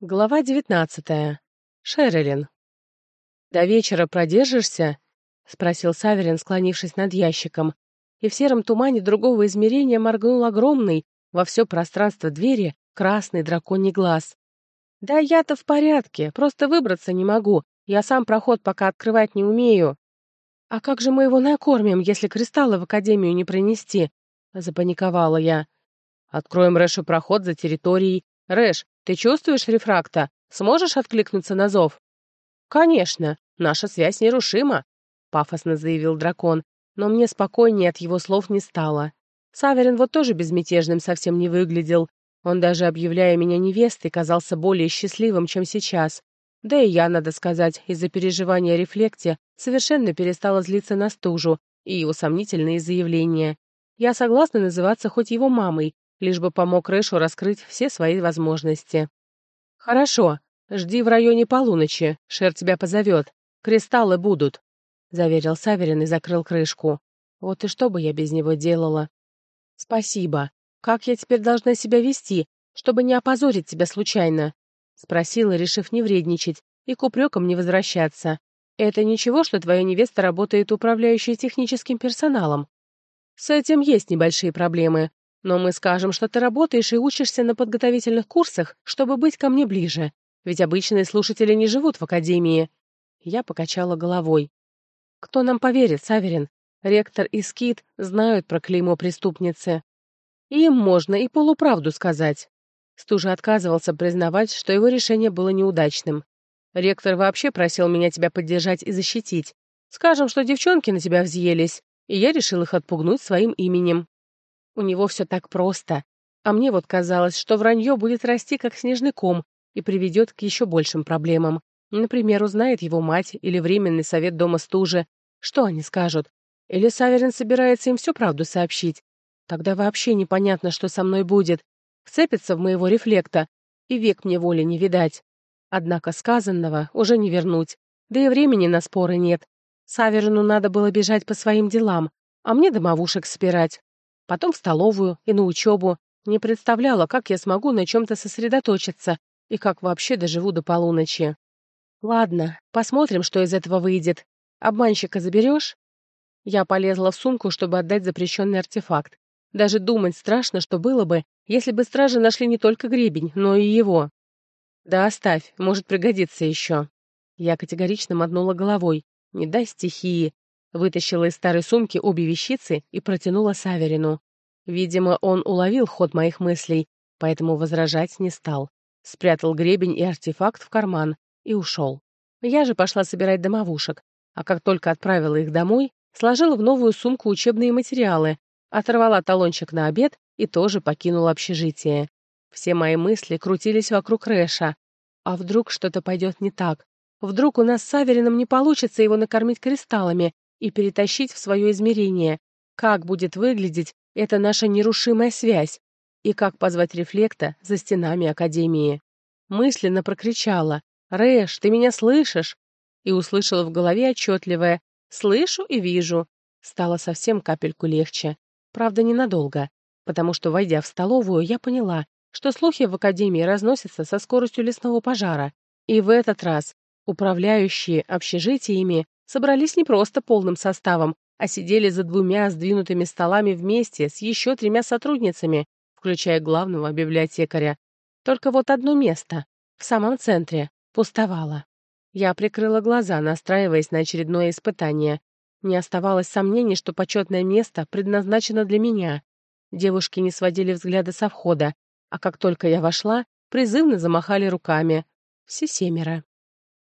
Глава девятнадцатая. Шерилин. «До вечера продержишься?» — спросил Саверин, склонившись над ящиком. И в сером тумане другого измерения моргнул огромный, во все пространство двери, красный драконий глаз. «Да я-то в порядке, просто выбраться не могу. Я сам проход пока открывать не умею». «А как же мы его накормим, если кристаллы в Академию не принести?» — запаниковала я. «Откроем Рэшу проход за территорией. Рэш, ты чувствуешь рефракта? Сможешь откликнуться на зов?» «Конечно, наша связь нерушима», — пафосно заявил дракон, но мне спокойнее от его слов не стало. Саверин вот тоже безмятежным совсем не выглядел. Он даже, объявляя меня невестой, казался более счастливым, чем сейчас. Да и я, надо сказать, из-за переживания о рефлекте совершенно перестала злиться на стужу и его сомнительные заявления. Я согласна называться хоть его мамой, лишь бы помог Рэшу раскрыть все свои возможности. «Хорошо, жди в районе полуночи, Шер тебя позовет. Кристаллы будут», — заверил Саверин и закрыл крышку. «Вот и что бы я без него делала?» «Спасибо. Как я теперь должна себя вести, чтобы не опозорить тебя случайно?» — спросила, решив не вредничать и к упрекам не возвращаться. «Это ничего, что твоя невеста работает управляющей техническим персоналом?» «С этим есть небольшие проблемы», Но мы скажем, что ты работаешь и учишься на подготовительных курсах, чтобы быть ко мне ближе. Ведь обычные слушатели не живут в академии». Я покачала головой. «Кто нам поверит, Саверин? Ректор и Скит знают про клеймо преступницы. Им можно и полуправду сказать». Стужа отказывался признавать, что его решение было неудачным. «Ректор вообще просил меня тебя поддержать и защитить. Скажем, что девчонки У него все так просто. А мне вот казалось, что вранье будет расти, как снежный ком, и приведет к еще большим проблемам. Например, узнает его мать или временный совет дома стужи. Что они скажут? Или Саверин собирается им всю правду сообщить? Тогда вообще непонятно, что со мной будет. Вцепится в моего рефлекта, и век мне воли не видать. Однако сказанного уже не вернуть, да и времени на споры нет. Саверину надо было бежать по своим делам, а мне домовушек спирать потом в столовую и на учебу. Не представляла, как я смогу на чем-то сосредоточиться и как вообще доживу до полуночи. Ладно, посмотрим, что из этого выйдет. Обманщика заберешь? Я полезла в сумку, чтобы отдать запрещенный артефакт. Даже думать страшно, что было бы, если бы стражи нашли не только гребень, но и его. Да оставь, может пригодится еще. Я категорично мотнула головой. Не дай стихии, Вытащила из старой сумки обе вещицы и протянула Саверину. Видимо, он уловил ход моих мыслей, поэтому возражать не стал. Спрятал гребень и артефакт в карман и ушел. Я же пошла собирать домовушек, а как только отправила их домой, сложила в новую сумку учебные материалы, оторвала талончик на обед и тоже покинула общежитие. Все мои мысли крутились вокруг Рэша. А вдруг что-то пойдет не так? Вдруг у нас с Саверином не получится его накормить кристаллами, и перетащить в свое измерение, как будет выглядеть эта наша нерушимая связь и как позвать рефлекта за стенами Академии. Мысленно прокричала «Рэш, ты меня слышишь?» и услышала в голове отчетливое «Слышу и вижу». Стало совсем капельку легче. Правда, ненадолго, потому что, войдя в столовую, я поняла, что слухи в Академии разносятся со скоростью лесного пожара. И в этот раз управляющие общежитиями собрались не просто полным составом, а сидели за двумя сдвинутыми столами вместе с еще тремя сотрудницами, включая главного библиотекаря. Только вот одно место, в самом центре, пустовало. Я прикрыла глаза, настраиваясь на очередное испытание. Не оставалось сомнений, что почетное место предназначено для меня. Девушки не сводили взгляды со входа, а как только я вошла, призывно замахали руками. Все семеро.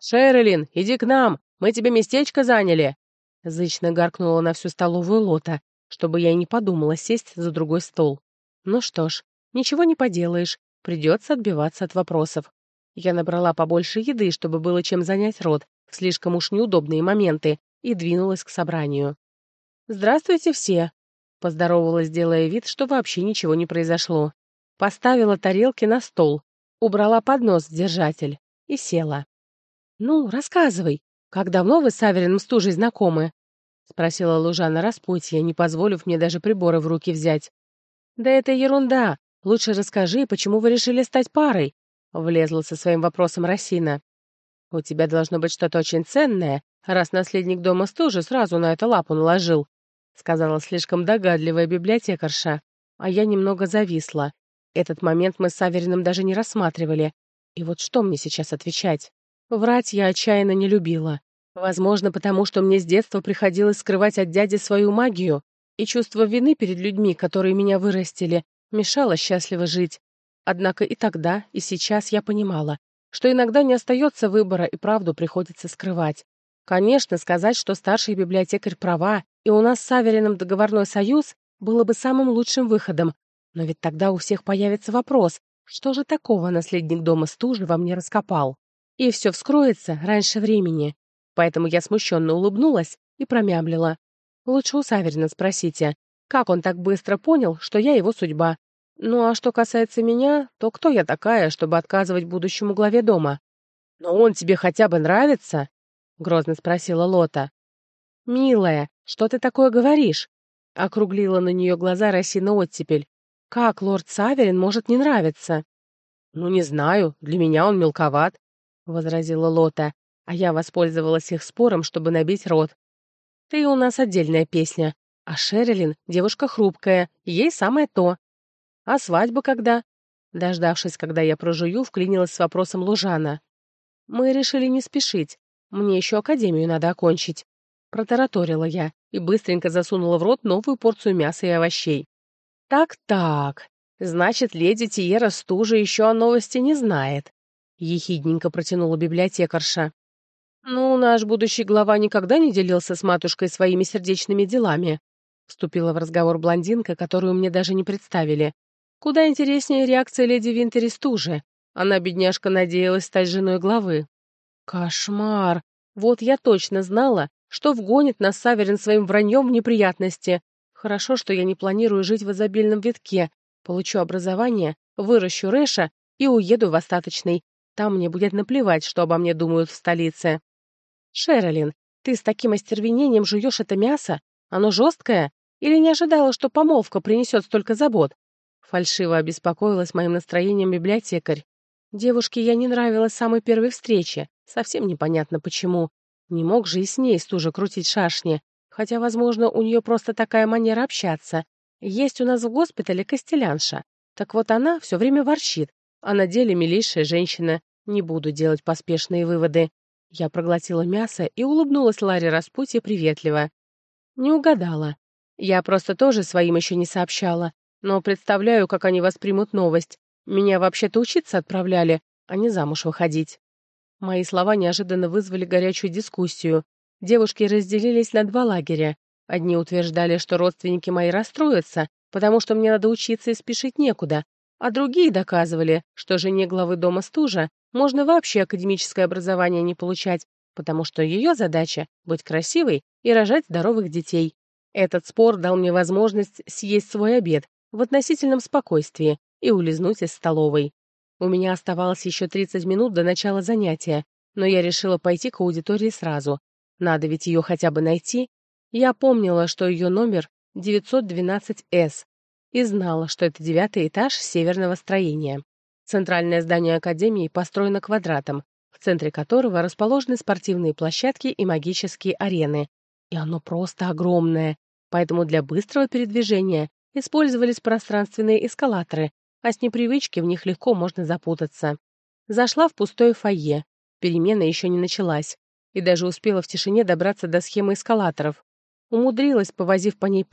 «Шерлин, иди к нам! Мы тебе местечко заняли!» Зычно гаркнула на всю столовую лота, чтобы я и не подумала сесть за другой стол. Ну что ж, ничего не поделаешь, придется отбиваться от вопросов. Я набрала побольше еды, чтобы было чем занять рот в слишком уж неудобные моменты, и двинулась к собранию. «Здравствуйте все!» — поздоровалась, делая вид, что вообще ничего не произошло. Поставила тарелки на стол, убрала поднос держатель «Как давно вы с Аверином Стужей знакомы?» — спросила Лужана Распутья, не позволив мне даже приборы в руки взять. «Да это ерунда. Лучше расскажи, почему вы решили стать парой?» — влезла со своим вопросом Росина. «У тебя должно быть что-то очень ценное, раз наследник дома Стужи сразу на это лапу наложил», — сказала слишком догадливая библиотекарша. А я немного зависла. Этот момент мы с Авериным даже не рассматривали. И вот что мне сейчас отвечать? Врать я отчаянно не любила. Возможно, потому что мне с детства приходилось скрывать от дяди свою магию, и чувство вины перед людьми, которые меня вырастили, мешало счастливо жить. Однако и тогда, и сейчас я понимала, что иногда не остается выбора и правду приходится скрывать. Конечно, сказать, что старший библиотекарь права, и у нас с Савериным договорной союз, было бы самым лучшим выходом. Но ведь тогда у всех появится вопрос, что же такого наследник дома стужи во мне раскопал? и все вскроется раньше времени. Поэтому я смущенно улыбнулась и промямлила. Лучше у Саверина спросите, как он так быстро понял, что я его судьба. Ну а что касается меня, то кто я такая, чтобы отказывать будущему главе дома? Но он тебе хотя бы нравится? Грозно спросила Лота. Милая, что ты такое говоришь? Округлила на нее глаза Росина Оттепель. Как лорд Саверин может не нравиться? Ну не знаю, для меня он мелковат, возразила Лота, а я воспользовалась их спором, чтобы набить рот. «Ты у нас отдельная песня, а Шерилин — девушка хрупкая, ей самое то. А свадьба когда?» Дождавшись, когда я прожую, вклинилась с вопросом Лужана. «Мы решили не спешить. Мне еще академию надо окончить». Протараторила я и быстренько засунула в рот новую порцию мяса и овощей. «Так-так, значит, леди Тиера Стужа еще о новости не знает. ехидненько протянула библиотекарша. «Ну, наш будущий глава никогда не делился с матушкой своими сердечными делами», — вступила в разговор блондинка, которую мне даже не представили. Куда интереснее реакция леди Винтери Стужи. Она, бедняжка, надеялась стать женой главы. Кошмар! Вот я точно знала, что вгонит нас Саверин своим враньем в неприятности. Хорошо, что я не планирую жить в изобильном витке. Получу образование, выращу Рэша и уеду в остаточный. Там мне будет наплевать, что обо мне думают в столице. Шеролин, ты с таким остервенением жуешь это мясо? Оно жесткое? Или не ожидала, что помолвка принесет столько забот? Фальшиво обеспокоилась моим настроением библиотекарь. Девушке я не нравилась с самой первой встречи. Совсем непонятно почему. Не мог же и с ней стуже крутить шашни. Хотя, возможно, у нее просто такая манера общаться. Есть у нас в госпитале костелянша. Так вот она все время ворчит, а на деле милейшая женщина. Не буду делать поспешные выводы. Я проглотила мясо и улыбнулась Ларе Распутье приветливо. Не угадала. Я просто тоже своим еще не сообщала, но представляю, как они воспримут новость. Меня вообще-то учиться отправляли, а не замуж выходить. Мои слова неожиданно вызвали горячую дискуссию. Девушки разделились на два лагеря. Одни утверждали, что родственники мои расстроятся, потому что мне надо учиться и спешить некуда, а другие доказывали, что жене главы дома стужа можно вообще академическое образование не получать, потому что ее задача — быть красивой и рожать здоровых детей. Этот спор дал мне возможность съесть свой обед в относительном спокойствии и улизнуть из столовой. У меня оставалось еще 30 минут до начала занятия, но я решила пойти к аудитории сразу. Надо ведь ее хотя бы найти. Я помнила, что ее номер 912С, и знала, что это девятый этаж северного строения. Центральное здание Академии построено квадратом, в центре которого расположены спортивные площадки и магические арены. И оно просто огромное, поэтому для быстрого передвижения использовались пространственные эскалаторы, а с непривычки в них легко можно запутаться. Зашла в пустое фойе. Перемена еще не началась. И даже успела в тишине добраться до схемы эскалаторов. Умудрилась, повозив по ней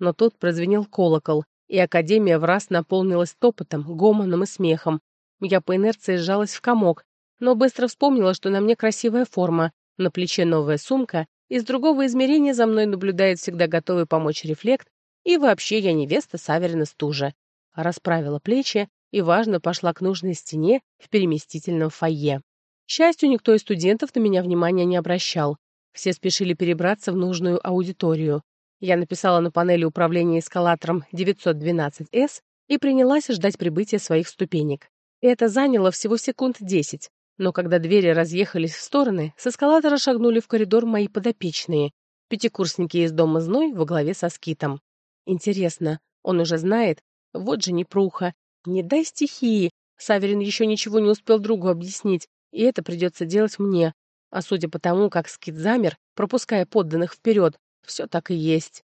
но тут прозвенел колокол, и Академия в раз наполнилась топотом, гомоном и смехом. Я по инерции сжалась в комок, но быстро вспомнила, что на мне красивая форма, на плече новая сумка, из другого измерения за мной наблюдает всегда готовый помочь рефлект, и вообще я невеста Саверина Стужа. Расправила плечи и, важно, пошла к нужной стене в переместительном фойе. К счастью, никто из студентов на меня внимания не обращал. Все спешили перебраться в нужную аудиторию. Я написала на панели управления эскалатором 912С и принялась ждать прибытия своих ступенек. Это заняло всего секунд 10, но когда двери разъехались в стороны, с эскалатора шагнули в коридор мои подопечные, пятикурсники из дома Зной во главе со Скитом. Интересно, он уже знает? Вот же непруха. Не дай стихии. Саверин еще ничего не успел другу объяснить, и это придется делать мне. А судя по тому, как скит замер, пропуская подданных вперед, все так и есть.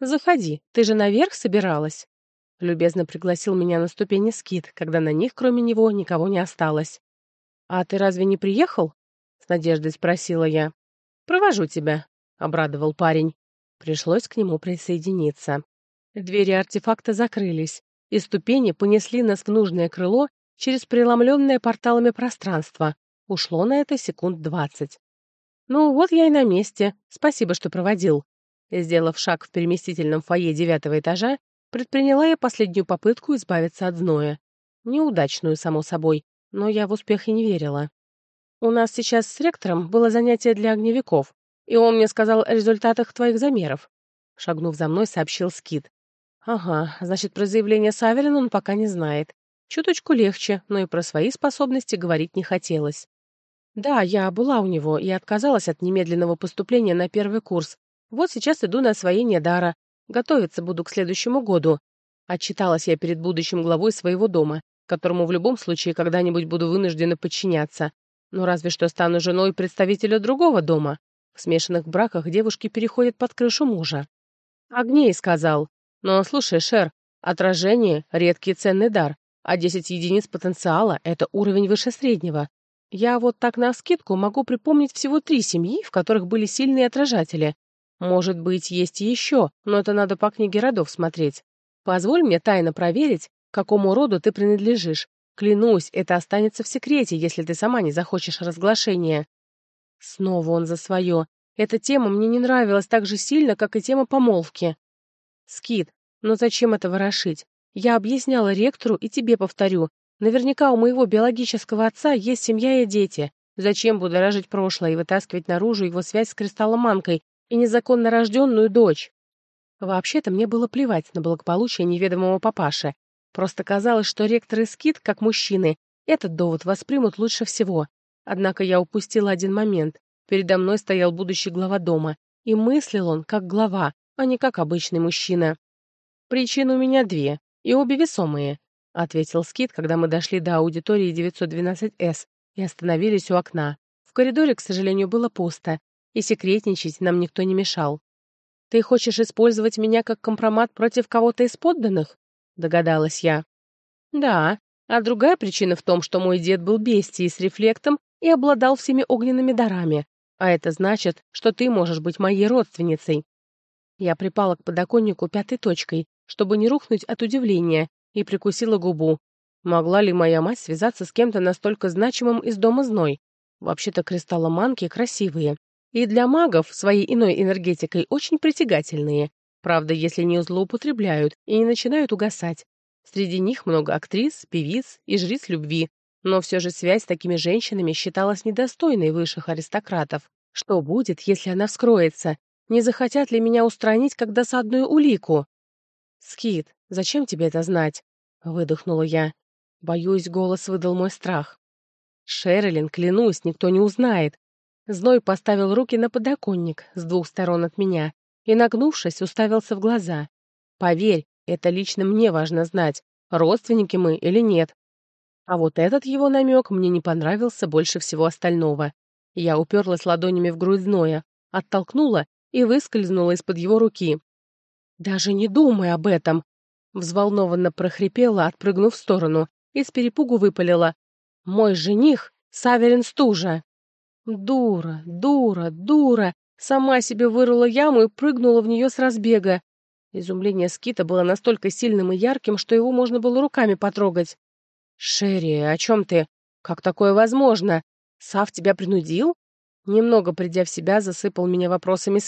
Заходи, ты же наверх собиралась. Любезно пригласил меня на ступени скит, когда на них, кроме него, никого не осталось. А ты разве не приехал? С надеждой спросила я. Провожу тебя, обрадовал парень. Пришлось к нему присоединиться. Двери артефакта закрылись, и ступени понесли нас в нужное крыло через преломленное порталами пространство. Ушло на это секунд двадцать. Ну вот я и на месте. Спасибо, что проводил. Сделав шаг в переместительном фойе девятого этажа, предприняла я последнюю попытку избавиться от зноя. Неудачную, само собой, но я в успех и не верила. У нас сейчас с ректором было занятие для огневиков, и он мне сказал о результатах твоих замеров. Шагнув за мной, сообщил Скит. Ага, значит, про заявление Саверин он пока не знает. Чуточку легче, но и про свои способности говорить не хотелось. Да, я была у него и отказалась от немедленного поступления на первый курс. Вот сейчас иду на освоение дара. Готовиться буду к следующему году. Отчиталась я перед будущим главой своего дома, которому в любом случае когда-нибудь буду вынуждена подчиняться. Ну, разве что стану женой представителя другого дома. В смешанных браках девушки переходят под крышу мужа. Огней сказал. Но слушай, Шер, отражение — редкий ценный дар, а 10 единиц потенциала — это уровень выше среднего. Я вот так на скидку могу припомнить всего три семьи, в которых были сильные отражатели. Может быть, есть и еще, но это надо по книге родов смотреть. Позволь мне тайно проверить, к какому роду ты принадлежишь. Клянусь, это останется в секрете, если ты сама не захочешь разглашения. Снова он за свое. Эта тема мне не нравилась так же сильно, как и тема помолвки. Скит, но зачем это ворошить? Я объясняла ректору и тебе повторю. Наверняка у моего биологического отца есть семья и дети. Зачем будоражить прошлое и вытаскивать наружу его связь с кристалломанкой и незаконно рожденную дочь? Вообще-то мне было плевать на благополучие неведомого папаши. Просто казалось, что ректор и скит, как мужчины, этот довод воспримут лучше всего. Однако я упустила один момент. Передо мной стоял будущий глава дома, и мыслил он как глава, а не как обычный мужчина. «Причин у меня две, и обе весомые», — ответил Скит, когда мы дошли до аудитории 912С и остановились у окна. В коридоре, к сожалению, было пусто, и секретничать нам никто не мешал. «Ты хочешь использовать меня как компромат против кого-то из подданных?» — догадалась я. «Да, а другая причина в том, что мой дед был бестией с рефлектом и обладал всеми огненными дарами, а это значит, что ты можешь быть моей и прикусила губу. Могла ли моя мать связаться с кем-то настолько значимым из дома зной? Вообще-то кристалломанки красивые. И для магов своей иной энергетикой очень притягательные. Правда, если не злоупотребляют и не начинают угасать. Среди них много актрис, певиц и жриц любви. Но все же связь с такими женщинами считалась недостойной высших аристократов. Что будет, если она вскроется? Не захотят ли меня устранить как досадную улику? «Скит, зачем тебе это знать?» выдохнула я. Боюсь, голос выдал мой страх. Шерлин, клянусь, никто не узнает. Зной поставил руки на подоконник с двух сторон от меня и, нагнувшись, уставился в глаза. Поверь, это лично мне важно знать, родственники мы или нет. А вот этот его намек мне не понравился больше всего остального. Я уперлась ладонями в грудь зноя, оттолкнула и выскользнула из-под его руки. «Даже не думай об этом!» Взволнованно прохрипела, отпрыгнув в сторону, и с перепугу выпалила. «Мой жених — Саверин Стужа!» «Дура, дура, дура!» Сама себе вырыла яму и прыгнула в нее с разбега. Изумление Скита было настолько сильным и ярким, что его можно было руками потрогать. «Шерри, о чем ты? Как такое возможно? Сав тебя принудил?» Немного придя в себя, засыпал меня вопросами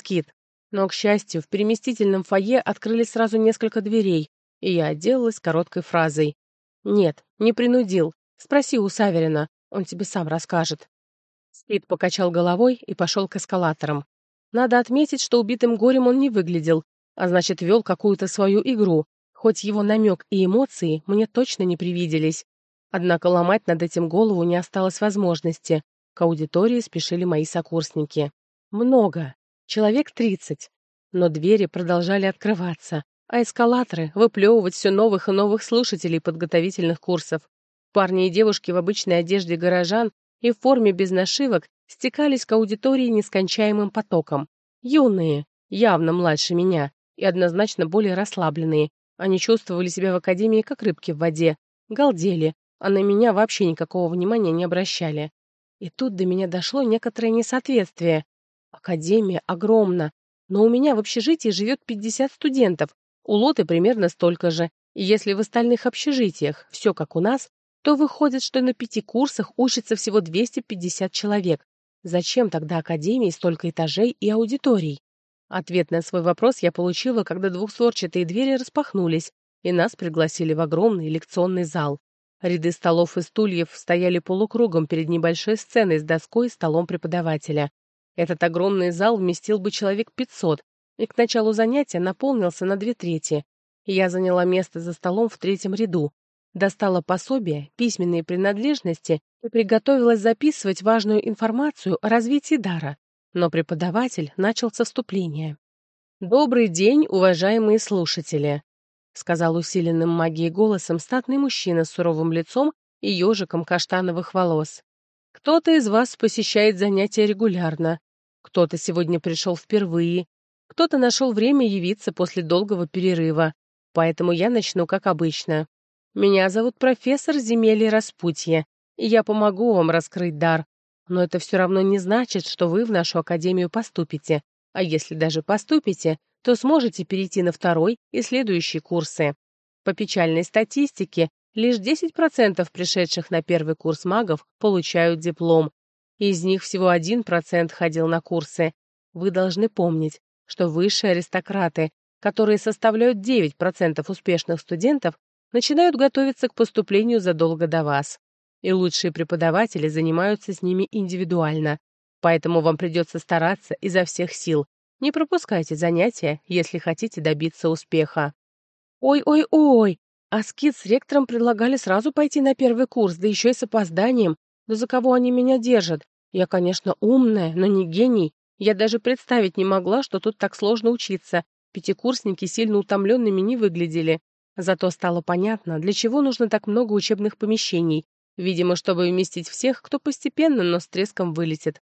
Скит. Но, к счастью, в переместительном фойе открылись сразу несколько дверей, и я отделалась короткой фразой. «Нет, не принудил. Спроси у Саверина, он тебе сам расскажет». Спид покачал головой и пошел к эскалаторам. Надо отметить, что убитым горем он не выглядел, а значит, вел какую-то свою игру, хоть его намек и эмоции мне точно не привиделись. Однако ломать над этим голову не осталось возможности. К аудитории спешили мои сокурсники. Много человек тридцать. Но двери продолжали открываться, а эскалаторы — выплевывать все новых и новых слушателей подготовительных курсов. Парни и девушки в обычной одежде горожан и в форме без нашивок стекались к аудитории нескончаемым потоком. Юные, явно младше меня, и однозначно более расслабленные. Они чувствовали себя в академии как рыбки в воде, галдели, а на меня вообще никакого внимания не обращали. И тут до меня дошло некоторое несоответствие. Академия огромна, но у меня в общежитии живет 50 студентов, у Улоты примерно столько же. Если в остальных общежитиях все как у нас, то выходит, что на пяти курсах учится всего 250 человек. Зачем тогда академии столько этажей и аудиторий? Ответ на свой вопрос я получила, когда двухстворчатые двери распахнулись, и нас пригласили в огромный лекционный зал. Ряды столов и стульев стояли полукругом перед небольшой сценой с доской и столом преподавателя. Этот огромный зал вместил бы человек 500, и к началу занятия наполнился на две трети. Я заняла место за столом в третьем ряду, достала пособие, письменные принадлежности и приготовилась записывать важную информацию о развитии дара. Но преподаватель начал со вступления. «Добрый день, уважаемые слушатели!» — сказал усиленным магией голосом статный мужчина с суровым лицом и ежиком каштановых волос. «Кто-то из вас посещает занятия регулярно, кто-то сегодня пришел впервые, кто-то нашел время явиться после долгого перерыва, поэтому я начну как обычно. Меня зовут профессор земель Распутья, и я помогу вам раскрыть дар. Но это все равно не значит, что вы в нашу академию поступите. А если даже поступите, то сможете перейти на второй и следующие курсы. По печальной статистике, лишь 10% пришедших на первый курс магов получают диплом. Из них всего 1% ходил на курсы. Вы должны помнить, что высшие аристократы, которые составляют 9% успешных студентов, начинают готовиться к поступлению задолго до вас. И лучшие преподаватели занимаются с ними индивидуально. Поэтому вам придется стараться изо всех сил. Не пропускайте занятия, если хотите добиться успеха. Ой-ой-ой, а скид с ректором предлагали сразу пойти на первый курс, да еще и с опозданием. Да за кого они меня держат? Я, конечно, умная, но не гений. Я даже представить не могла, что тут так сложно учиться. Пятикурсники сильно утомленными не выглядели. Зато стало понятно, для чего нужно так много учебных помещений. Видимо, чтобы вместить всех, кто постепенно, но с треском вылетит.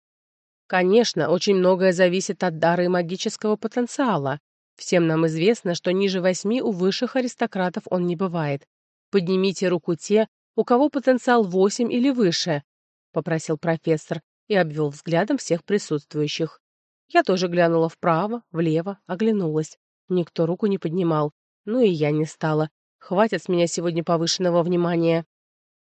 Конечно, очень многое зависит от дара и магического потенциала. Всем нам известно, что ниже восьми у высших аристократов он не бывает. Поднимите руку те, у кого потенциал восемь или выше, — попросил профессор и обвел взглядом всех присутствующих. Я тоже глянула вправо, влево, оглянулась. Никто руку не поднимал. Ну и я не стала. Хватит с меня сегодня повышенного внимания.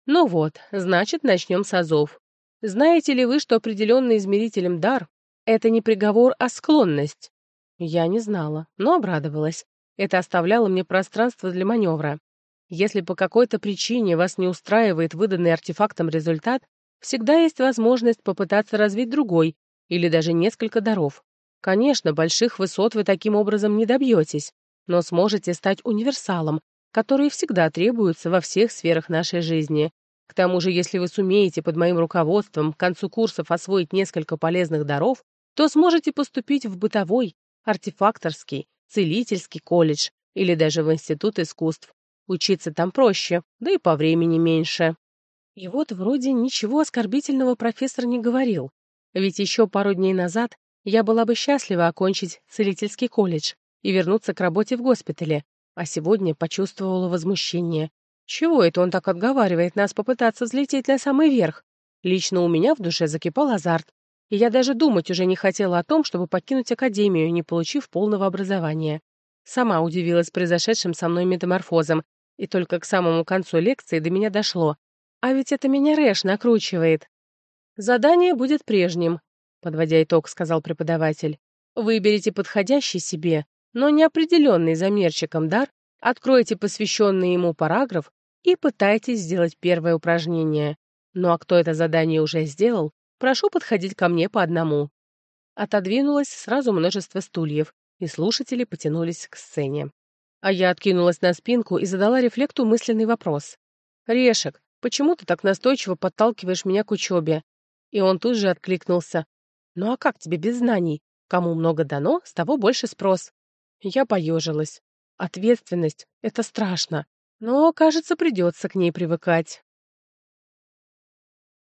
Ну вот, значит, начнем с азов. Знаете ли вы, что определенный измерителем дар — это не приговор, а склонность? Я не знала, но обрадовалась. Это оставляло мне пространство для маневра. Если по какой-то причине вас не устраивает выданный артефактом результат, всегда есть возможность попытаться развить другой, или даже несколько даров. Конечно, больших высот вы таким образом не добьетесь, но сможете стать универсалом, который всегда требуется во всех сферах нашей жизни. К тому же, если вы сумеете под моим руководством к концу курсов освоить несколько полезных даров, то сможете поступить в бытовой, артефакторский, целительский колледж или даже в Институт искусств. Учиться там проще, да и по времени меньше. И вот вроде ничего оскорбительного профессор не говорил, Ведь еще пару дней назад я была бы счастлива окончить целительский колледж, и вернуться к работе в госпитале, а сегодня почувствовала возмущение. Чего это он так отговаривает нас попытаться взлететь на самый верх? Лично у меня в душе закипал азарт, и я даже думать уже не хотела о том, чтобы покинуть академию, не получив полного образования. Сама удивилась произошедшим со мной метаморфозом, и только к самому концу лекции до меня Задание будет прежним, подводя итог, сказал преподаватель. Выберите подходящий себе, но неопределенный замерчиком дар, откройте посвященный ему параграф и пытайтесь сделать первое упражнение. Ну а кто это задание уже сделал, прошу подходить ко мне по одному. Отодвинулось сразу множество стульев, и слушатели потянулись к сцене. А я откинулась на спинку и задала рефлекту мысленный вопрос. «Решек, почему ты так настойчиво подталкиваешь меня к учебе? И он тут же откликнулся. «Ну а как тебе без знаний? Кому много дано, с того больше спрос». Я поежилась. Ответственность — это страшно, но, кажется, придется к ней привыкать.